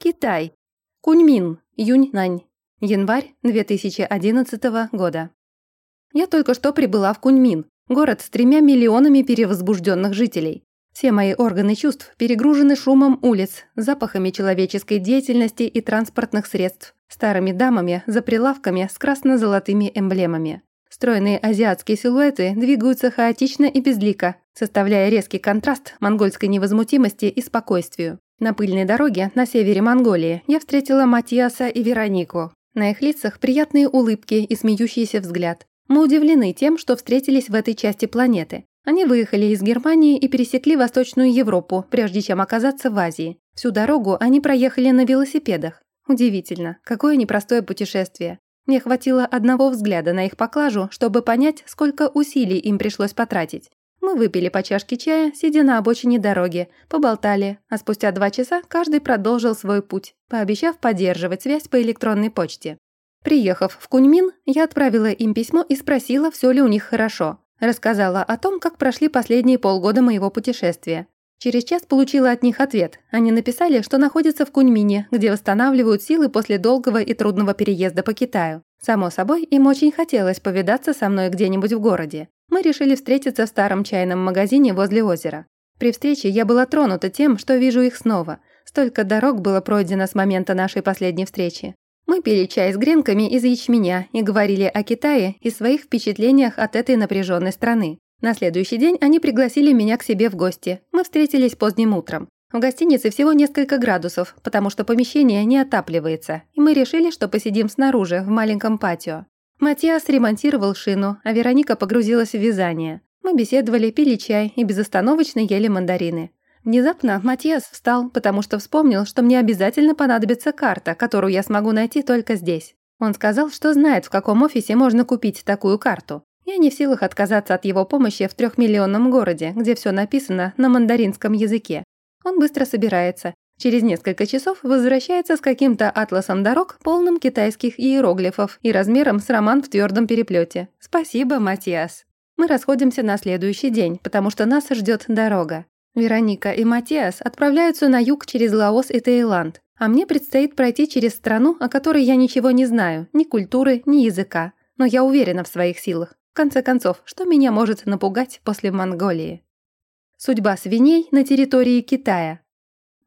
Китай. Куньмин, Юньнань. Январь 2011 года. Я только что прибыла в Куньмин, город с тремя миллионами перевозбужденных жителей. Все мои органы чувств перегружены шумом улиц, запахами человеческой деятельности и транспортных средств, старыми дамами за прилавками с красно-золотыми эмблемами. Стройные азиатские силуэты двигаются хаотично и безлико, составляя резкий контраст монгольской невозмутимости и спокойствию. На пыльной дороге на севере Монголии я встретила Матиаса и Веронику. На их лицах приятные улыбки и смеющийся взгляд. Мы удивлены тем, что встретились в этой части планеты. Они выехали из Германии и пересекли Восточную Европу, прежде чем оказаться в Азии. Всю дорогу они проехали на велосипедах. Удивительно, какое непростое путешествие. Мне хватило одного взгляда на их поклажу, чтобы понять, сколько усилий им пришлось потратить. Мы выпили по чашке чая, сидя на обочине дороги, поболтали, а спустя два часа каждый продолжил свой путь, пообещав поддерживать связь по электронной почте. Приехав в Куньмин, я отправила им письмо и спросила, все ли у них хорошо. Рассказала о том, как прошли последние полгода моего путешествия. Через час получила от них ответ. Они написали, что находятся в Куньмине, где восстанавливают силы после долгого и трудного переезда по Китаю. Само собой, им очень хотелось повидаться со мной где-нибудь в городе. Мы решили встретиться в старом чайном магазине возле озера. При встрече я была тронута тем, что вижу их снова. Столько дорог было пройдено с момента нашей последней встречи. Мы пили чай с гренками из ячменя и говорили о Китае и своих впечатлениях от этой напряженной страны. На следующий день они пригласили меня к себе в гости. Мы встретились поздним утром. В гостинице всего несколько градусов, потому что помещение не отапливается, и мы решили, что посидим снаружи, в маленьком патио. Матиас ремонтировал шину, а Вероника погрузилась в вязание. Мы беседовали, пили чай и безостановочно ели мандарины. Внезапно Матиас встал, потому что вспомнил, что мне обязательно понадобится карта, которую я смогу найти только здесь. Он сказал, что знает, в каком офисе можно купить такую карту. Я не в силах отказаться от его помощи в трехмиллионном городе, где все написано на мандаринском языке. Он быстро собирается. Через несколько часов возвращается с каким-то атласом дорог, полным китайских иероглифов и размером с роман в твердом переплете. Спасибо, Матиас. Мы расходимся на следующий день, потому что нас ждет дорога. Вероника и Матиас отправляются на юг через Лаос и Таиланд, а мне предстоит пройти через страну, о которой я ничего не знаю, ни культуры, ни языка. Но я уверена в своих силах конце концов, что меня может напугать после Монголии? Судьба свиней на территории Китая.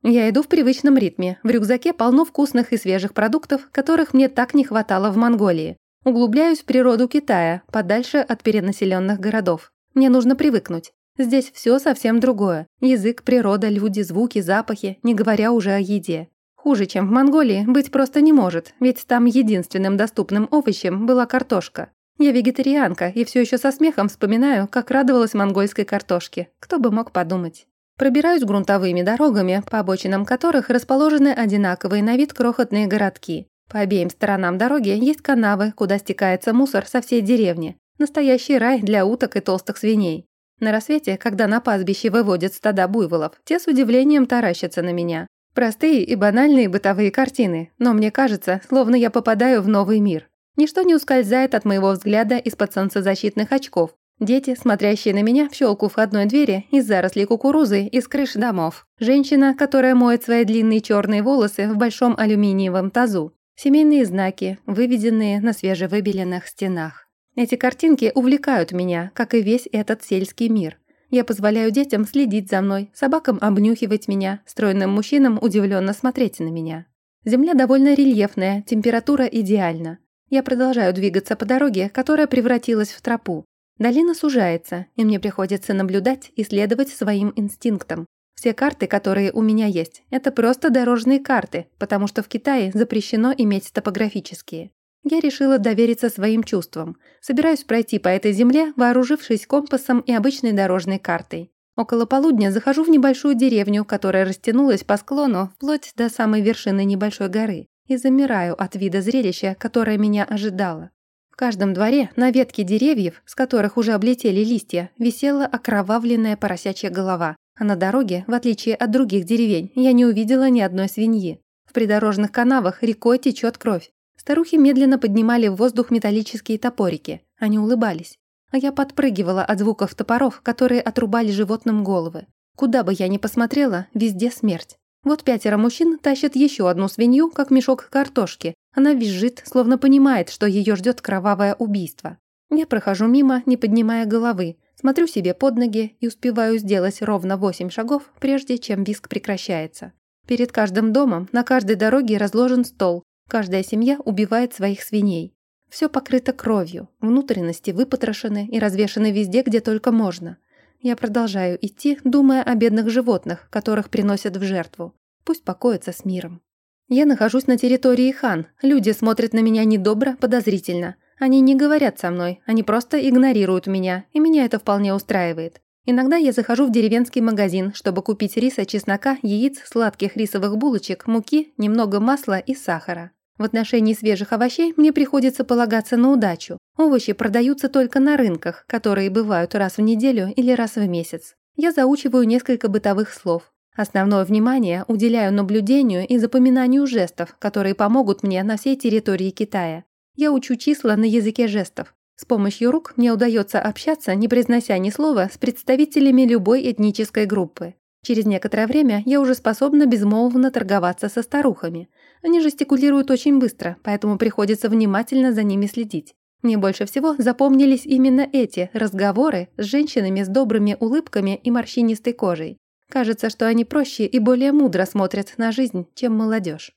Я иду в привычном ритме. В рюкзаке полно вкусных и свежих продуктов, которых мне так не хватало в Монголии. Углубляюсь в природу Китая, подальше от перенаселенных городов. Мне нужно привыкнуть. Здесь все совсем другое. Язык, природа, люди, звуки, запахи, не говоря уже о еде. Хуже, чем в Монголии, быть просто не может, ведь там единственным доступным овощем была картошка. Я вегетарианка и все еще со смехом вспоминаю, как радовалась монгольской картошке. Кто бы мог подумать. Пробираюсь грунтовыми дорогами, по обочинам которых расположены одинаковые на вид крохотные городки. По обеим сторонам дороги есть канавы, куда стекается мусор со всей деревни. Настоящий рай для уток и толстых свиней. На рассвете, когда на пастбище выводят стада буйволов, те с удивлением таращатся на меня. Простые и банальные бытовые картины, но мне кажется, словно я попадаю в новый мир. Ничто не ускользает от моего взгляда из-под солнцезащитных очков. Дети, смотрящие на меня в щелку входной двери из зарослей кукурузы из крыш домов. Женщина, которая моет свои длинные черные волосы в большом алюминиевом тазу. Семейные знаки, выведенные на свежевыбеленных стенах. Эти картинки увлекают меня, как и весь этот сельский мир. Я позволяю детям следить за мной, собакам обнюхивать меня, стройным мужчинам удивленно смотреть на меня. Земля довольно рельефная, температура идеальна. Я продолжаю двигаться по дороге, которая превратилась в тропу. Долина сужается, и мне приходится наблюдать и следовать своим инстинктам. Все карты, которые у меня есть, это просто дорожные карты, потому что в Китае запрещено иметь топографические. Я решила довериться своим чувствам. Собираюсь пройти по этой земле, вооружившись компасом и обычной дорожной картой. Около полудня захожу в небольшую деревню, которая растянулась по склону вплоть до самой вершины небольшой горы и замираю от вида зрелища, которое меня ожидало. В каждом дворе на ветке деревьев, с которых уже облетели листья, висела окровавленная поросячья голова, а на дороге, в отличие от других деревень, я не увидела ни одной свиньи. В придорожных канавах рекой течет кровь. Старухи медленно поднимали в воздух металлические топорики. Они улыбались. А я подпрыгивала от звуков топоров, которые отрубали животным головы. Куда бы я ни посмотрела, везде смерть. Вот пятеро мужчин тащат еще одну свинью, как мешок картошки. Она визжит, словно понимает, что ее ждет кровавое убийство. Я прохожу мимо, не поднимая головы, смотрю себе под ноги и успеваю сделать ровно восемь шагов, прежде чем виск прекращается. Перед каждым домом на каждой дороге разложен стол. Каждая семья убивает своих свиней. Все покрыто кровью, внутренности выпотрошены и развешаны везде, где только можно. Я продолжаю идти, думая о бедных животных, которых приносят в жертву. Пусть покоятся с миром. Я нахожусь на территории хан. Люди смотрят на меня недобро, подозрительно. Они не говорят со мной, они просто игнорируют меня, и меня это вполне устраивает. Иногда я захожу в деревенский магазин, чтобы купить риса, чеснока, яиц, сладких рисовых булочек, муки, немного масла и сахара. В отношении свежих овощей мне приходится полагаться на удачу. Овощи продаются только на рынках, которые бывают раз в неделю или раз в месяц. Я заучиваю несколько бытовых слов. Основное внимание уделяю наблюдению и запоминанию жестов, которые помогут мне на всей территории Китая. Я учу числа на языке жестов. С помощью рук мне удается общаться, не произнося ни слова, с представителями любой этнической группы. Через некоторое время я уже способна безмолвно торговаться со старухами. Они жестикулируют очень быстро, поэтому приходится внимательно за ними следить. Мне больше всего запомнились именно эти разговоры с женщинами с добрыми улыбками и морщинистой кожей. Кажется, что они проще и более мудро смотрят на жизнь, чем молодежь.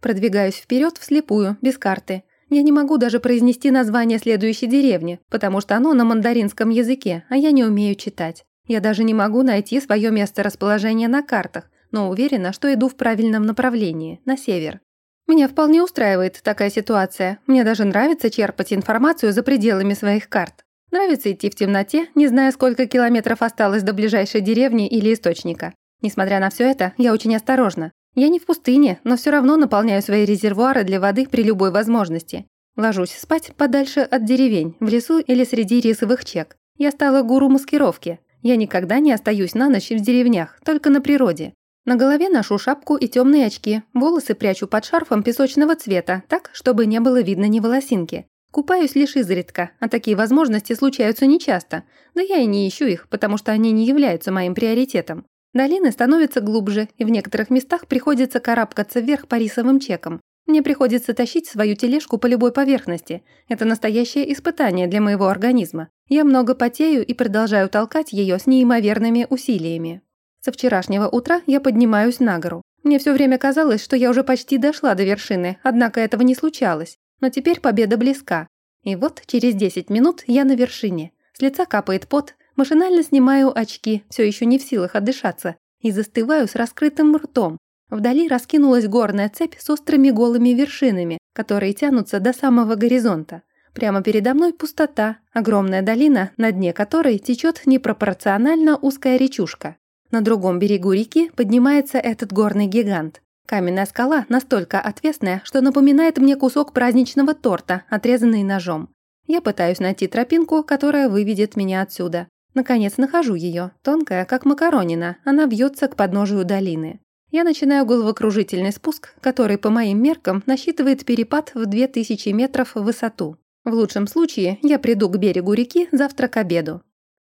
Продвигаюсь вперед вслепую, без карты – я не могу даже произнести название следующей деревни, потому что оно на мандаринском языке, а я не умею читать. Я даже не могу найти свое место расположения на картах, но уверена, что иду в правильном направлении, на север. Меня вполне устраивает такая ситуация. Мне даже нравится черпать информацию за пределами своих карт. Нравится идти в темноте, не зная, сколько километров осталось до ближайшей деревни или источника. Несмотря на все это, я очень осторожна. Я не в пустыне, но все равно наполняю свои резервуары для воды при любой возможности. Ложусь спать подальше от деревень, в лесу или среди рисовых чек. Я стала гуру маскировки. Я никогда не остаюсь на ночь в деревнях, только на природе. На голове ношу шапку и темные очки, волосы прячу под шарфом песочного цвета, так, чтобы не было видно ни волосинки. Купаюсь лишь изредка, а такие возможности случаются нечасто. Да я и не ищу их, потому что они не являются моим приоритетом. Долины становятся глубже, и в некоторых местах приходится карабкаться вверх по рисовым чекам. Мне приходится тащить свою тележку по любой поверхности. Это настоящее испытание для моего организма. Я много потею и продолжаю толкать ее с неимоверными усилиями. Со вчерашнего утра я поднимаюсь на гору. Мне все время казалось, что я уже почти дошла до вершины, однако этого не случалось. Но теперь победа близка. И вот через 10 минут я на вершине. С лица капает пот, Машинально снимаю очки, все еще не в силах отдышаться, и застываю с раскрытым ртом. Вдали раскинулась горная цепь с острыми голыми вершинами, которые тянутся до самого горизонта. Прямо передо мной пустота, огромная долина, на дне которой течет непропорционально узкая речушка. На другом берегу реки поднимается этот горный гигант. Каменная скала настолько отвесная, что напоминает мне кусок праздничного торта, отрезанный ножом. Я пытаюсь найти тропинку, которая выведет меня отсюда. Наконец нахожу ее, тонкая, как макаронина, она вьется к подножию долины. Я начинаю головокружительный спуск, который по моим меркам насчитывает перепад в 2000 метров в высоту. В лучшем случае я приду к берегу реки завтра к обеду.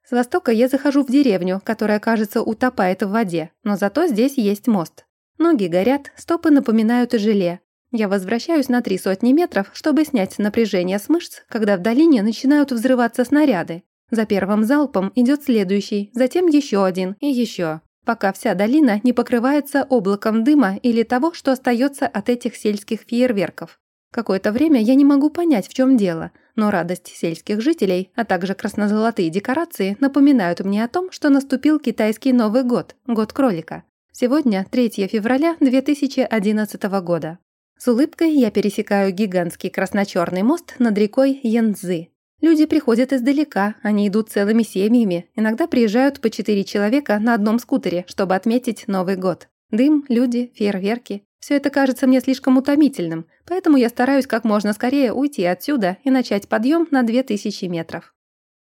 С востока я захожу в деревню, которая, кажется, утопает в воде, но зато здесь есть мост. Ноги горят, стопы напоминают желе. Я возвращаюсь на три сотни метров, чтобы снять напряжение с мышц, когда в долине начинают взрываться снаряды. За первым залпом идет следующий, затем еще один и еще, пока вся долина не покрывается облаком дыма или того, что остается от этих сельских фейерверков. Какое-то время я не могу понять, в чем дело, но радость сельских жителей, а также краснозолотые декорации напоминают мне о том, что наступил китайский Новый год, год кролика. Сегодня 3 февраля 2011 года. С улыбкой я пересекаю гигантский красно-черный мост над рекой Янцзы. Люди приходят издалека, они идут целыми семьями, иногда приезжают по четыре человека на одном скутере, чтобы отметить Новый год. Дым, люди, фейерверки. Все это кажется мне слишком утомительным, поэтому я стараюсь как можно скорее уйти отсюда и начать подъем на 2000 метров.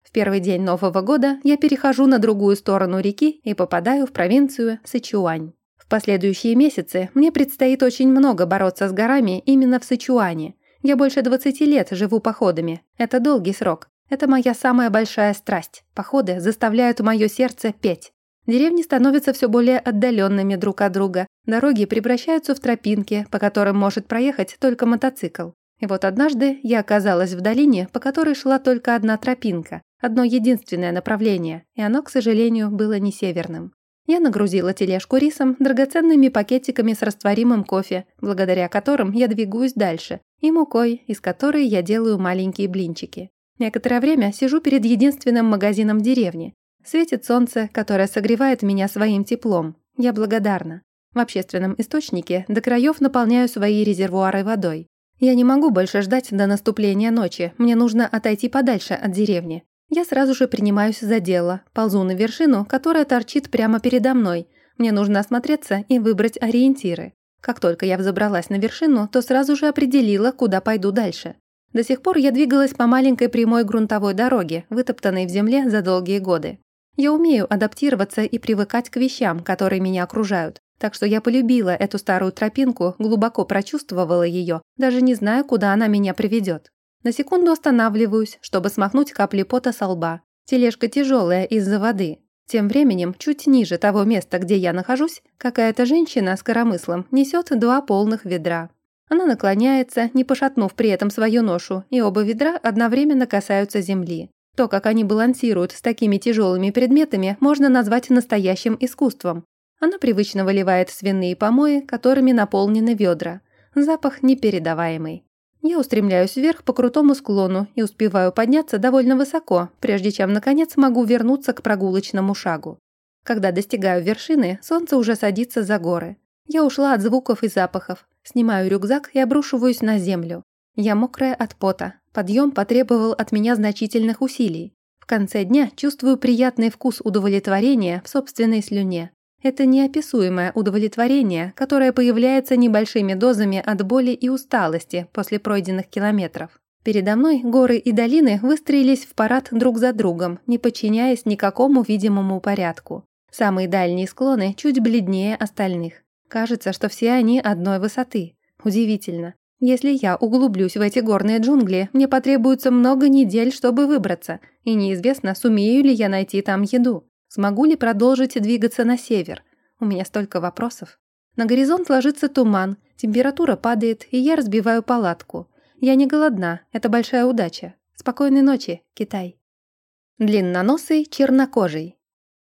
В первый день Нового года я перехожу на другую сторону реки и попадаю в провинцию Сычуань. В последующие месяцы мне предстоит очень много бороться с горами именно в Сычуане – я больше 20 лет живу походами. Это долгий срок. Это моя самая большая страсть. Походы заставляют мое сердце петь. Деревни становятся все более отдаленными друг от друга, дороги превращаются в тропинки, по которым может проехать только мотоцикл. И вот однажды я оказалась в долине, по которой шла только одна тропинка, одно единственное направление, и оно, к сожалению, было не северным. Я нагрузила тележку рисом, драгоценными пакетиками с растворимым кофе, благодаря которым я двигаюсь дальше, и мукой, из которой я делаю маленькие блинчики. Некоторое время сижу перед единственным магазином деревни. Светит солнце, которое согревает меня своим теплом. Я благодарна. В общественном источнике до краев наполняю свои резервуары водой. Я не могу больше ждать до наступления ночи, мне нужно отойти подальше от деревни. Я сразу же принимаюсь за дело, ползу на вершину, которая торчит прямо передо мной. Мне нужно осмотреться и выбрать ориентиры. Как только я взобралась на вершину, то сразу же определила, куда пойду дальше. До сих пор я двигалась по маленькой прямой грунтовой дороге, вытоптанной в земле за долгие годы. Я умею адаптироваться и привыкать к вещам, которые меня окружают. Так что я полюбила эту старую тропинку, глубоко прочувствовала ее, даже не зная, куда она меня приведет. На секунду останавливаюсь, чтобы смахнуть капли пота со лба. Тележка тяжелая из-за воды. Тем временем, чуть ниже того места, где я нахожусь, какая-то женщина с коромыслом несет два полных ведра. Она наклоняется, не пошатнув при этом свою ношу, и оба ведра одновременно касаются земли. То, как они балансируют с такими тяжелыми предметами, можно назвать настоящим искусством. Она привычно выливает свиные помои, которыми наполнены ведра. Запах непередаваемый. Я устремляюсь вверх по крутому склону и успеваю подняться довольно высоко, прежде чем, наконец, могу вернуться к прогулочному шагу. Когда достигаю вершины, солнце уже садится за горы. Я ушла от звуков и запахов, снимаю рюкзак и обрушиваюсь на землю. Я мокрая от пота, Подъем потребовал от меня значительных усилий. В конце дня чувствую приятный вкус удовлетворения в собственной слюне. Это неописуемое удовлетворение, которое появляется небольшими дозами от боли и усталости после пройденных километров. Передо мной горы и долины выстроились в парад друг за другом, не подчиняясь никакому видимому порядку. Самые дальние склоны чуть бледнее остальных. Кажется, что все они одной высоты. Удивительно. Если я углублюсь в эти горные джунгли, мне потребуется много недель, чтобы выбраться, и неизвестно, сумею ли я найти там еду. Смогу ли продолжить двигаться на север? У меня столько вопросов. На горизонт ложится туман, температура падает, и я разбиваю палатку. Я не голодна, это большая удача. Спокойной ночи, Китай. Длинноносый, чернокожий.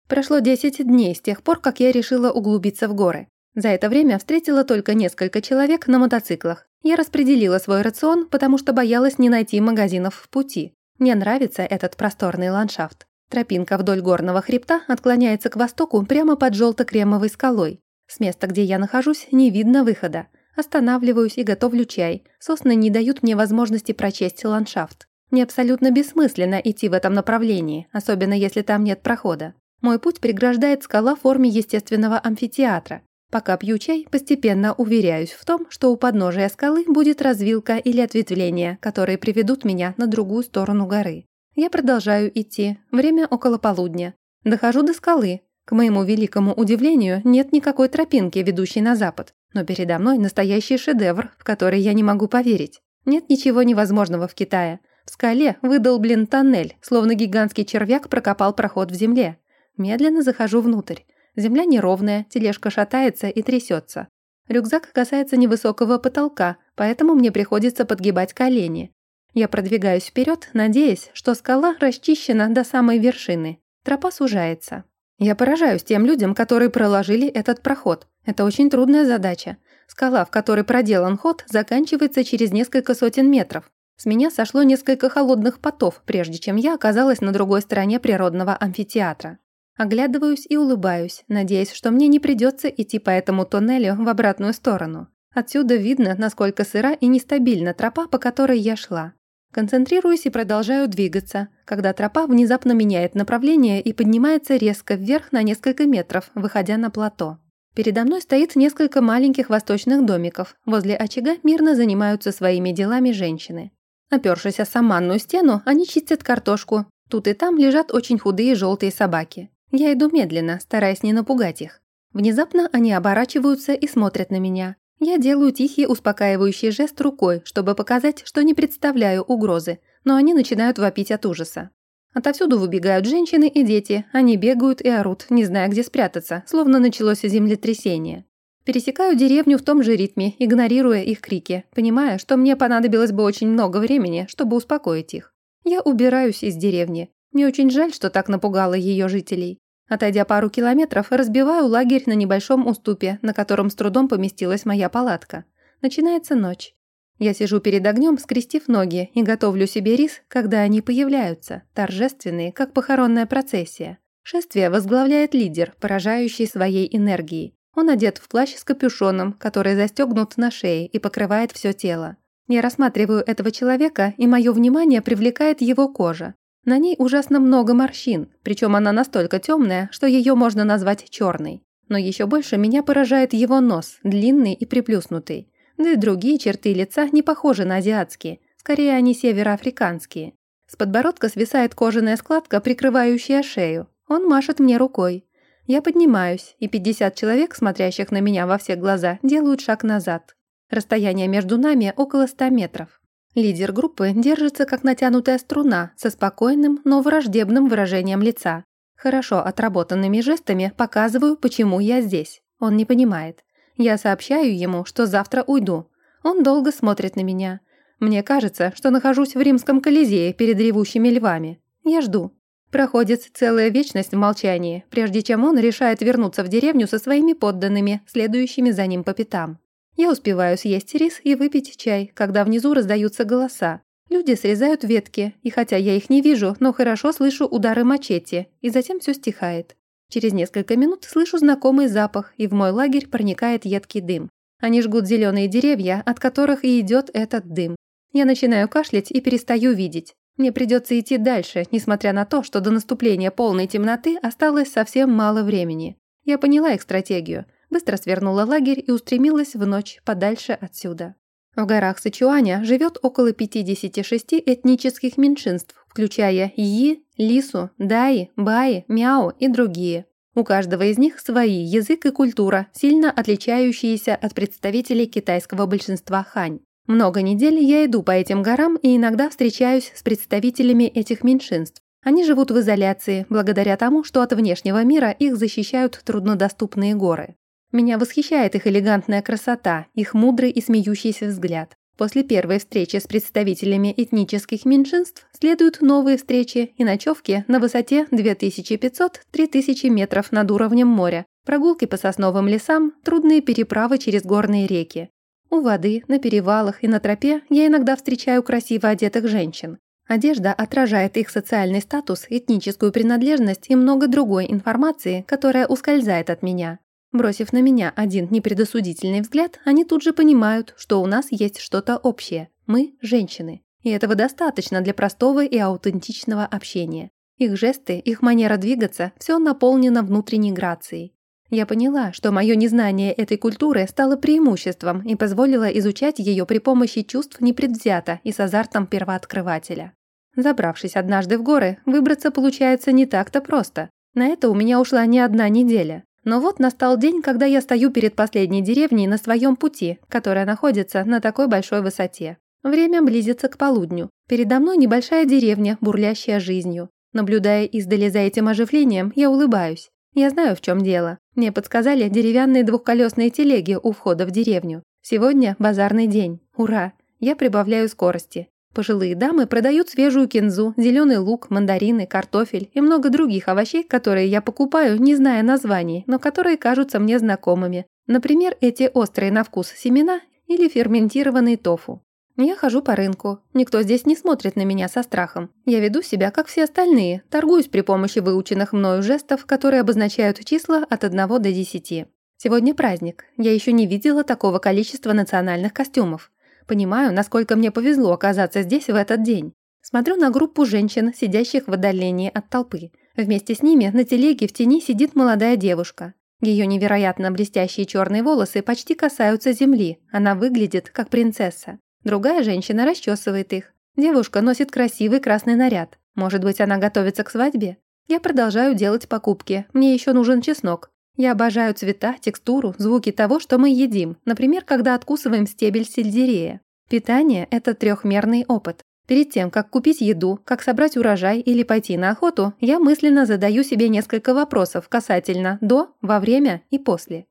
Прошло 10 дней с тех пор, как я решила углубиться в горы. За это время встретила только несколько человек на мотоциклах. Я распределила свой рацион, потому что боялась не найти магазинов в пути. Мне нравится этот просторный ландшафт. Тропинка вдоль горного хребта отклоняется к востоку прямо под желто-кремовой скалой. С места, где я нахожусь, не видно выхода. Останавливаюсь и готовлю чай. Сосны не дают мне возможности прочесть ландшафт. Мне абсолютно бессмысленно идти в этом направлении, особенно если там нет прохода. Мой путь преграждает скала в форме естественного амфитеатра. Пока пью чай, постепенно уверяюсь в том, что у подножия скалы будет развилка или ответвление, которые приведут меня на другую сторону горы. Я продолжаю идти. Время около полудня. Дохожу до скалы. К моему великому удивлению, нет никакой тропинки, ведущей на запад. Но передо мной настоящий шедевр, в который я не могу поверить. Нет ничего невозможного в Китае. В скале выдолблен тоннель, словно гигантский червяк прокопал проход в земле. Медленно захожу внутрь. Земля неровная, тележка шатается и трясется. Рюкзак касается невысокого потолка, поэтому мне приходится подгибать колени. Я продвигаюсь вперед, надеясь, что скала расчищена до самой вершины. Тропа сужается. Я поражаюсь тем людям, которые проложили этот проход. Это очень трудная задача. Скала, в которой проделан ход, заканчивается через несколько сотен метров. С меня сошло несколько холодных потов, прежде чем я оказалась на другой стороне природного амфитеатра. Оглядываюсь и улыбаюсь, надеясь, что мне не придется идти по этому тоннелю в обратную сторону. Отсюда видно, насколько сыра и нестабильна тропа, по которой я шла. Концентрируюсь и продолжаю двигаться, когда тропа внезапно меняет направление и поднимается резко вверх на несколько метров, выходя на плато. Передо мной стоит несколько маленьких восточных домиков. Возле очага мирно занимаются своими делами женщины. Опершись о саманную стену, они чистят картошку. Тут и там лежат очень худые желтые собаки. Я иду медленно, стараясь не напугать их. Внезапно они оборачиваются и смотрят на меня. Я делаю тихий успокаивающий жест рукой, чтобы показать, что не представляю угрозы, но они начинают вопить от ужаса. Отовсюду выбегают женщины и дети, они бегают и орут, не зная, где спрятаться, словно началось землетрясение. Пересекаю деревню в том же ритме, игнорируя их крики, понимая, что мне понадобилось бы очень много времени, чтобы успокоить их. Я убираюсь из деревни. Мне очень жаль, что так напугало ее жителей. Отойдя пару километров, разбиваю лагерь на небольшом уступе, на котором с трудом поместилась моя палатка. Начинается ночь. Я сижу перед огнем, скрестив ноги, и готовлю себе рис, когда они появляются, торжественные, как похоронная процессия. Шествие возглавляет лидер, поражающий своей энергией. Он одет в плащ с капюшоном, который застегнут на шее и покрывает все тело. Я рассматриваю этого человека, и мое внимание привлекает его кожа. На ней ужасно много морщин, причем она настолько темная, что ее можно назвать черной. Но еще больше меня поражает его нос, длинный и приплюснутый. Да и другие черты лица не похожи на азиатские, скорее они североафриканские. С подбородка свисает кожаная складка, прикрывающая шею. Он машет мне рукой. Я поднимаюсь, и 50 человек, смотрящих на меня во все глаза, делают шаг назад. Расстояние между нами около 100 метров. Лидер группы держится как натянутая струна со спокойным, но враждебным выражением лица. Хорошо отработанными жестами показываю, почему я здесь. Он не понимает. Я сообщаю ему, что завтра уйду. Он долго смотрит на меня. Мне кажется, что нахожусь в римском колизее перед ревущими львами. Я жду. Проходит целая вечность в молчании, прежде чем он решает вернуться в деревню со своими подданными, следующими за ним по пятам. Я успеваю съесть рис и выпить чай, когда внизу раздаются голоса. Люди срезают ветки, и хотя я их не вижу, но хорошо слышу удары мачете, и затем все стихает. Через несколько минут слышу знакомый запах, и в мой лагерь проникает едкий дым. Они жгут зеленые деревья, от которых и идет этот дым. Я начинаю кашлять и перестаю видеть. Мне придется идти дальше, несмотря на то, что до наступления полной темноты осталось совсем мало времени. Я поняла их стратегию. Быстро свернула лагерь и устремилась в ночь подальше отсюда. В горах Сычуаня живет около 56 этнических меньшинств, включая Йи, Лису, Даи, Баи, Мяо и другие. У каждого из них свои язык и культура, сильно отличающиеся от представителей китайского большинства хань. Много недель я иду по этим горам и иногда встречаюсь с представителями этих меньшинств. Они живут в изоляции, благодаря тому, что от внешнего мира их защищают труднодоступные горы. Меня восхищает их элегантная красота, их мудрый и смеющийся взгляд. После первой встречи с представителями этнических меньшинств следуют новые встречи и ночевки на высоте 2500-3000 метров над уровнем моря, прогулки по сосновым лесам, трудные переправы через горные реки. У воды, на перевалах и на тропе я иногда встречаю красиво одетых женщин. Одежда отражает их социальный статус, этническую принадлежность и много другой информации, которая ускользает от меня. Бросив на меня один непредосудительный взгляд, они тут же понимают, что у нас есть что-то общее. Мы – женщины. И этого достаточно для простого и аутентичного общения. Их жесты, их манера двигаться – все наполнено внутренней грацией. Я поняла, что мое незнание этой культуры стало преимуществом и позволило изучать ее при помощи чувств непредвзято и с азартом первооткрывателя. Забравшись однажды в горы, выбраться получается не так-то просто. На это у меня ушла не одна неделя. Но вот настал день, когда я стою перед последней деревней на своем пути, которая находится на такой большой высоте. Время близится к полудню. Передо мной небольшая деревня, бурлящая жизнью. Наблюдая издали за этим оживлением, я улыбаюсь. Я знаю, в чем дело. Мне подсказали деревянные двухколесные телеги у входа в деревню. Сегодня базарный день. Ура! Я прибавляю скорости. Пожилые дамы продают свежую кинзу, зеленый лук, мандарины, картофель и много других овощей, которые я покупаю, не зная названий, но которые кажутся мне знакомыми. Например, эти острые на вкус семена или ферментированный тофу. Я хожу по рынку. Никто здесь не смотрит на меня со страхом. Я веду себя, как все остальные, торгуюсь при помощи выученных мною жестов, которые обозначают числа от 1 до 10. Сегодня праздник. Я еще не видела такого количества национальных костюмов. Понимаю, насколько мне повезло оказаться здесь в этот день. Смотрю на группу женщин, сидящих в отдалении от толпы. Вместе с ними на телеге в тени сидит молодая девушка. Ее невероятно блестящие черные волосы почти касаются земли. Она выглядит как принцесса. Другая женщина расчесывает их. Девушка носит красивый красный наряд. Может быть, она готовится к свадьбе? Я продолжаю делать покупки. Мне еще нужен чеснок. Я обожаю цвета, текстуру, звуки того, что мы едим. Например, когда откусываем стебель сельдерея. Питание – это трехмерный опыт. Перед тем, как купить еду, как собрать урожай или пойти на охоту, я мысленно задаю себе несколько вопросов касательно до, во время и после.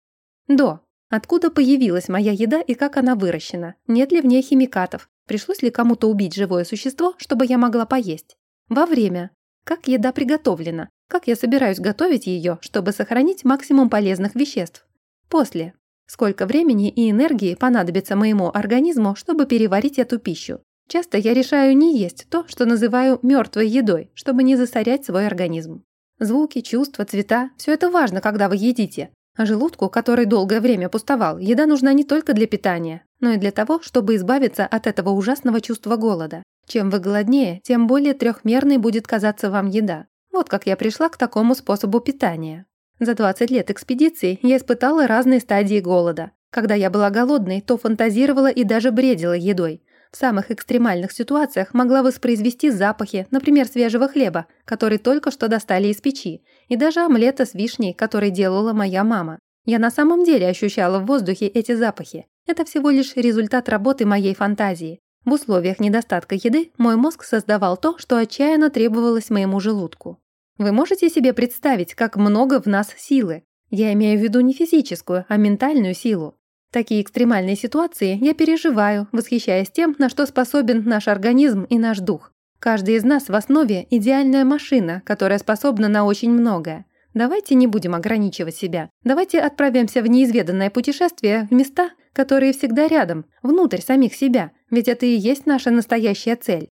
До. Откуда появилась моя еда и как она выращена? Нет ли в ней химикатов? Пришлось ли кому-то убить живое существо, чтобы я могла поесть? Во время. Как еда приготовлена? Как я собираюсь готовить ее, чтобы сохранить максимум полезных веществ? После. Сколько времени и энергии понадобится моему организму, чтобы переварить эту пищу? Часто я решаю не есть то, что называю мертвой едой, чтобы не засорять свой организм. Звуки, чувства, цвета – все это важно, когда вы едите. А желудку, который долгое время пустовал, еда нужна не только для питания, но и для того, чтобы избавиться от этого ужасного чувства голода. Чем вы голоднее, тем более трехмерной будет казаться вам еда. Вот как я пришла к такому способу питания. За 20 лет экспедиции я испытала разные стадии голода. Когда я была голодной, то фантазировала и даже бредила едой. В самых экстремальных ситуациях могла воспроизвести запахи, например, свежего хлеба, который только что достали из печи, и даже омлета с вишней, который делала моя мама. Я на самом деле ощущала в воздухе эти запахи. Это всего лишь результат работы моей фантазии. В условиях недостатка еды мой мозг создавал то, что отчаянно требовалось моему желудку. Вы можете себе представить, как много в нас силы? Я имею в виду не физическую, а ментальную силу. Такие экстремальные ситуации я переживаю, восхищаясь тем, на что способен наш организм и наш дух. Каждый из нас в основе идеальная машина, которая способна на очень многое. Давайте не будем ограничивать себя. Давайте отправимся в неизведанное путешествие в места, которые всегда рядом, внутрь самих себя, ведь это и есть наша настоящая цель.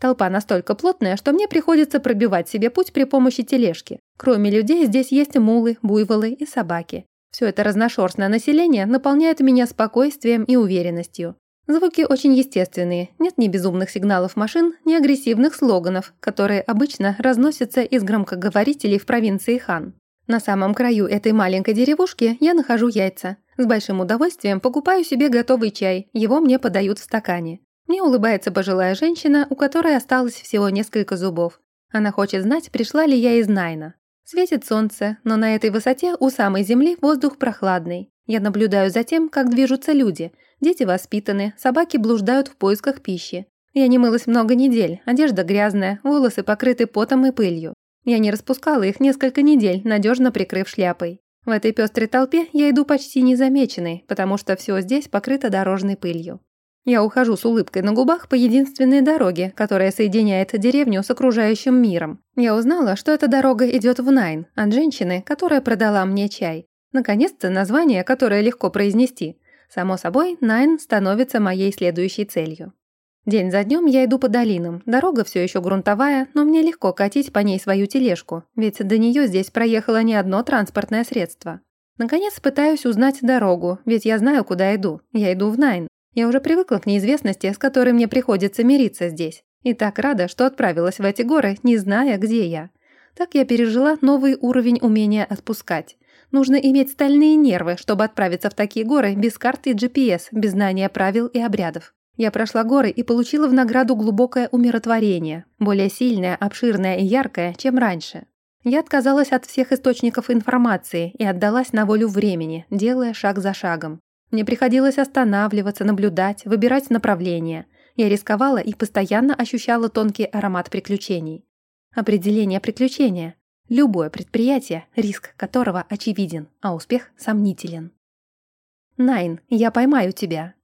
Толпа настолько плотная, что мне приходится пробивать себе путь при помощи тележки. Кроме людей здесь есть мулы, буйволы и собаки. Все это разношерстное население наполняет меня спокойствием и уверенностью. Звуки очень естественные, нет ни безумных сигналов машин, ни агрессивных слоганов, которые обычно разносятся из громкоговорителей в провинции Хан. На самом краю этой маленькой деревушки я нахожу яйца. С большим удовольствием покупаю себе готовый чай, его мне подают в стакане. Мне улыбается пожилая женщина, у которой осталось всего несколько зубов. Она хочет знать, пришла ли я из Найна. Светит солнце, но на этой высоте у самой земли воздух прохладный. Я наблюдаю за тем, как движутся люди. Дети воспитаны, собаки блуждают в поисках пищи. Я не мылась много недель, одежда грязная, волосы покрыты потом и пылью. Я не распускала их несколько недель, надежно прикрыв шляпой. В этой пестрой толпе я иду почти незамеченной, потому что все здесь покрыто дорожной пылью. Я ухожу с улыбкой на губах по единственной дороге, которая соединяет деревню с окружающим миром. Я узнала, что эта дорога идет в Найн, от женщины, которая продала мне чай. Наконец-то название, которое легко произнести. Само собой, Найн становится моей следующей целью. День за днем я иду по долинам. Дорога все еще грунтовая, но мне легко катить по ней свою тележку, ведь до нее здесь проехало не одно транспортное средство. Наконец пытаюсь узнать дорогу, ведь я знаю, куда иду. Я иду в Найн. Я уже привыкла к неизвестности, с которой мне приходится мириться здесь. И так рада, что отправилась в эти горы, не зная, где я. Так я пережила новый уровень умения отпускать. Нужно иметь стальные нервы, чтобы отправиться в такие горы без карты и GPS, без знания правил и обрядов. Я прошла горы и получила в награду глубокое умиротворение, более сильное, обширное и яркое, чем раньше. Я отказалась от всех источников информации и отдалась на волю времени, делая шаг за шагом. Мне приходилось останавливаться, наблюдать, выбирать направление. Я рисковала и постоянно ощущала тонкий аромат приключений. Определение приключения. Любое предприятие, риск которого очевиден, а успех сомнителен. Найн, я поймаю тебя.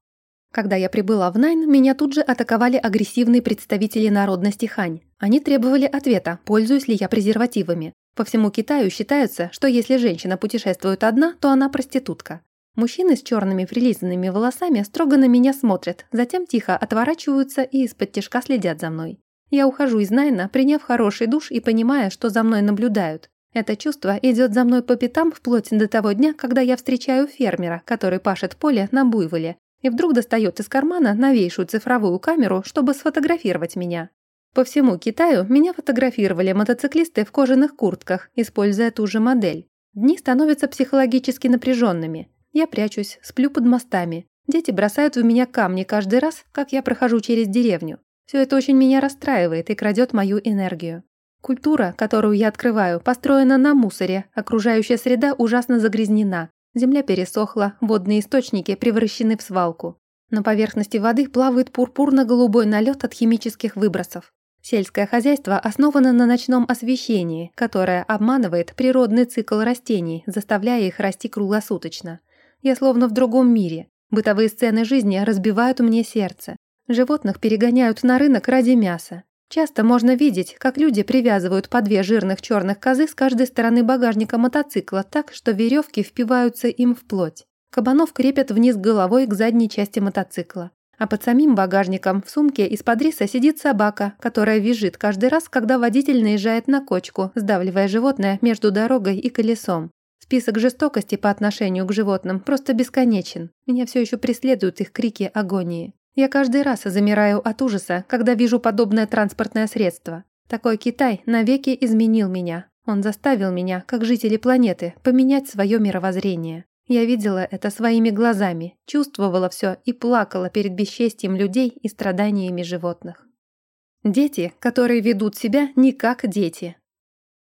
Когда я прибыла в Найн, меня тут же атаковали агрессивные представители народности Хань. Они требовали ответа, пользуюсь ли я презервативами. По всему Китаю считается, что если женщина путешествует одна, то она проститутка. Мужчины с черными прилизанными волосами строго на меня смотрят, затем тихо отворачиваются и из-под тяжка следят за мной. Я ухожу из Найна, приняв хороший душ и понимая, что за мной наблюдают. Это чувство идет за мной по пятам вплоть до того дня, когда я встречаю фермера, который пашет поле на буйволе, и вдруг достает из кармана новейшую цифровую камеру, чтобы сфотографировать меня. По всему Китаю меня фотографировали мотоциклисты в кожаных куртках, используя ту же модель. Дни становятся психологически напряженными. Я прячусь, сплю под мостами. Дети бросают в меня камни каждый раз, как я прохожу через деревню. Все это очень меня расстраивает и крадет мою энергию. Культура, которую я открываю, построена на мусоре, окружающая среда ужасно загрязнена. Земля пересохла, водные источники превращены в свалку. На поверхности воды плавает пурпурно-голубой налет от химических выбросов. Сельское хозяйство основано на ночном освещении, которое обманывает природный цикл растений, заставляя их расти круглосуточно. Я словно в другом мире. Бытовые сцены жизни разбивают мне сердце. Животных перегоняют на рынок ради мяса. Часто можно видеть, как люди привязывают по две жирных черных козы с каждой стороны багажника мотоцикла так, что веревки впиваются им в плоть. Кабанов крепят вниз головой к задней части мотоцикла. А под самим багажником в сумке из-под риса сидит собака, которая визжит каждый раз, когда водитель наезжает на кочку, сдавливая животное между дорогой и колесом. Список жестокости по отношению к животным просто бесконечен. Меня все еще преследуют их крики агонии. Я каждый раз замираю от ужаса, когда вижу подобное транспортное средство. Такой Китай навеки изменил меня. Он заставил меня, как жители планеты, поменять свое мировоззрение. Я видела это своими глазами, чувствовала все и плакала перед бесчестием людей и страданиями животных. Дети, которые ведут себя не как дети.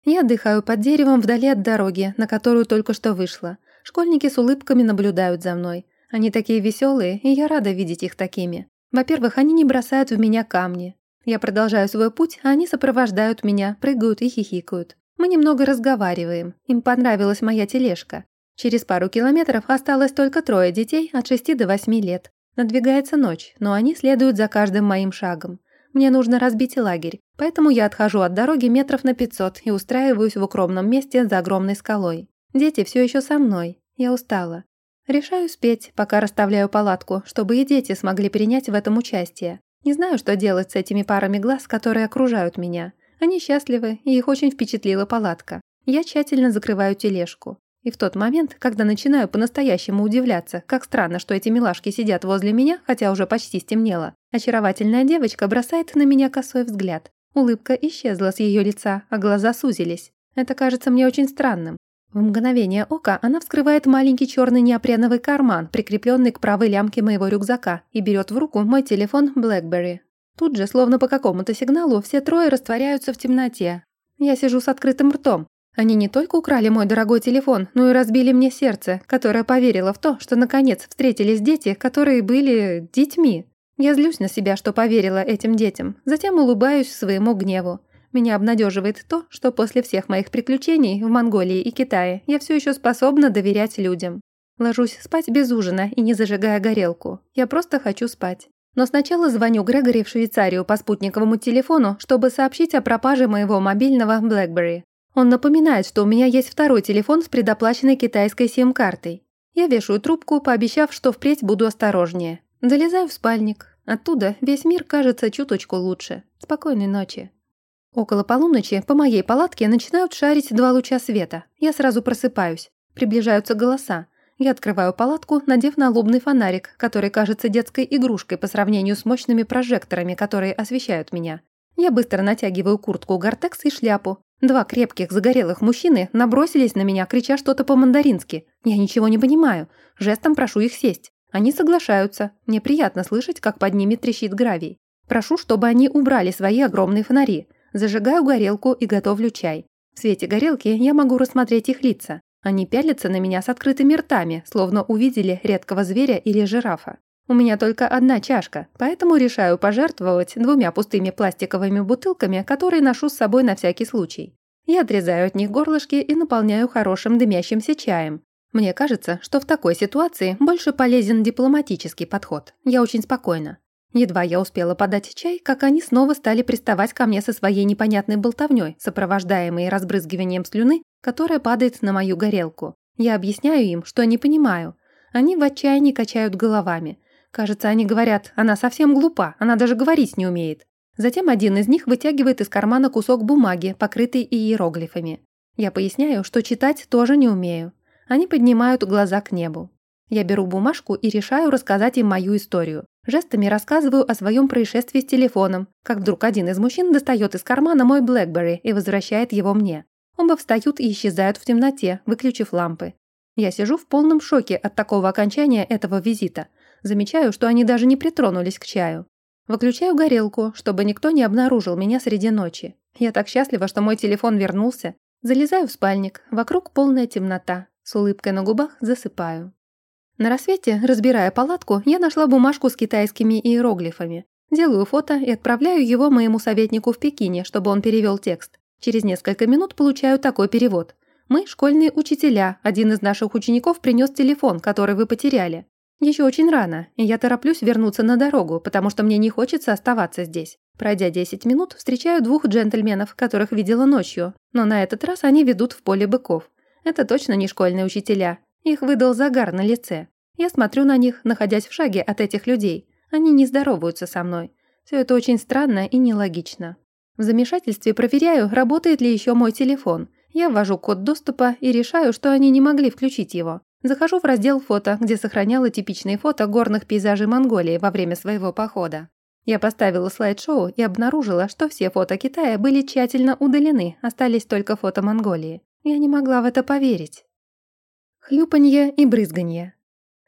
Я отдыхаю под деревом вдали от дороги, на которую только что вышла. Школьники с улыбками наблюдают за мной. Они такие веселые, и я рада видеть их такими. Во-первых, они не бросают в меня камни. Я продолжаю свой путь, а они сопровождают меня, прыгают и хихикают. Мы немного разговариваем. Им понравилась моя тележка. Через пару километров осталось только трое детей от 6 до 8 лет. Надвигается ночь, но они следуют за каждым моим шагом. Мне нужно разбить лагерь, поэтому я отхожу от дороги метров на 500 и устраиваюсь в укромном месте за огромной скалой. Дети все еще со мной. Я устала. Решаю спеть, пока расставляю палатку, чтобы и дети смогли принять в этом участие. Не знаю, что делать с этими парами глаз, которые окружают меня. Они счастливы, и их очень впечатлила палатка. Я тщательно закрываю тележку. И в тот момент, когда начинаю по-настоящему удивляться, как странно, что эти милашки сидят возле меня, хотя уже почти стемнело, очаровательная девочка бросает на меня косой взгляд. Улыбка исчезла с ее лица, а глаза сузились. Это кажется мне очень странным. В мгновение ока она вскрывает маленький черный неопреновый карман, прикрепленный к правой лямке моего рюкзака, и берет в руку мой телефон BlackBerry. Тут же, словно по какому-то сигналу, все трое растворяются в темноте. Я сижу с открытым ртом. Они не только украли мой дорогой телефон, но и разбили мне сердце, которое поверило в то, что наконец встретились дети, которые были детьми. Я злюсь на себя, что поверила этим детям, затем улыбаюсь своему гневу. Меня обнадеживает то, что после всех моих приключений в Монголии и Китае я все еще способна доверять людям. Ложусь спать без ужина и не зажигая горелку. Я просто хочу спать. Но сначала звоню Грегори в Швейцарию по спутниковому телефону, чтобы сообщить о пропаже моего мобильного BlackBerry. Он напоминает, что у меня есть второй телефон с предоплаченной китайской сим-картой. Я вешаю трубку, пообещав, что впредь буду осторожнее. Долезаю в спальник. Оттуда весь мир кажется чуточку лучше. Спокойной ночи. Около полуночи по моей палатке начинают шарить два луча света. Я сразу просыпаюсь. Приближаются голоса. Я открываю палатку, надев налобный фонарик, который кажется детской игрушкой по сравнению с мощными прожекторами, которые освещают меня. Я быстро натягиваю куртку Гортекс и шляпу. Два крепких загорелых мужчины набросились на меня, крича что-то по-мандарински. Я ничего не понимаю. Жестом прошу их сесть. Они соглашаются. Мне приятно слышать, как под ними трещит гравий. Прошу, чтобы они убрали свои огромные фонари. Зажигаю горелку и готовлю чай. В свете горелки я могу рассмотреть их лица. Они пялятся на меня с открытыми ртами, словно увидели редкого зверя или жирафа. У меня только одна чашка, поэтому решаю пожертвовать двумя пустыми пластиковыми бутылками, которые ношу с собой на всякий случай. Я отрезаю от них горлышки и наполняю хорошим дымящимся чаем. Мне кажется, что в такой ситуации больше полезен дипломатический подход. Я очень спокойна. Едва я успела подать чай, как они снова стали приставать ко мне со своей непонятной болтовней, сопровождаемой разбрызгиванием слюны, которая падает на мою горелку. Я объясняю им, что не понимаю. Они в отчаянии качают головами. Кажется, они говорят, она совсем глупа, она даже говорить не умеет. Затем один из них вытягивает из кармана кусок бумаги, покрытый иероглифами. Я поясняю, что читать тоже не умею. Они поднимают глаза к небу. Я беру бумажку и решаю рассказать им мою историю. Жестами рассказываю о своем происшествии с телефоном, как вдруг один из мужчин достает из кармана мой BlackBerry и возвращает его мне. Оба встают и исчезают в темноте, выключив лампы. Я сижу в полном шоке от такого окончания этого визита. Замечаю, что они даже не притронулись к чаю. Выключаю горелку, чтобы никто не обнаружил меня среди ночи. Я так счастлива, что мой телефон вернулся. Залезаю в спальник, вокруг полная темнота. С улыбкой на губах засыпаю. На рассвете, разбирая палатку, я нашла бумажку с китайскими иероглифами. Делаю фото и отправляю его моему советнику в Пекине, чтобы он перевел текст. Через несколько минут получаю такой перевод. Мы школьные учителя. Один из наших учеников принес телефон, который вы потеряли. Еще очень рано, и я тороплюсь вернуться на дорогу, потому что мне не хочется оставаться здесь. Пройдя 10 минут, встречаю двух джентльменов, которых видела ночью, но на этот раз они ведут в поле быков. Это точно не школьные учителя. Их выдал загар на лице. Я смотрю на них, находясь в шаге от этих людей. Они не здороваются со мной. Все это очень странно и нелогично. В замешательстве проверяю, работает ли еще мой телефон. Я ввожу код доступа и решаю, что они не могли включить его. Захожу в раздел фото, где сохраняла типичные фото горных пейзажей Монголии во время своего похода. Я поставила слайд-шоу и обнаружила, что все фото Китая были тщательно удалены, остались только фото Монголии. Я не могла в это поверить. Хлюпанье и брызганье.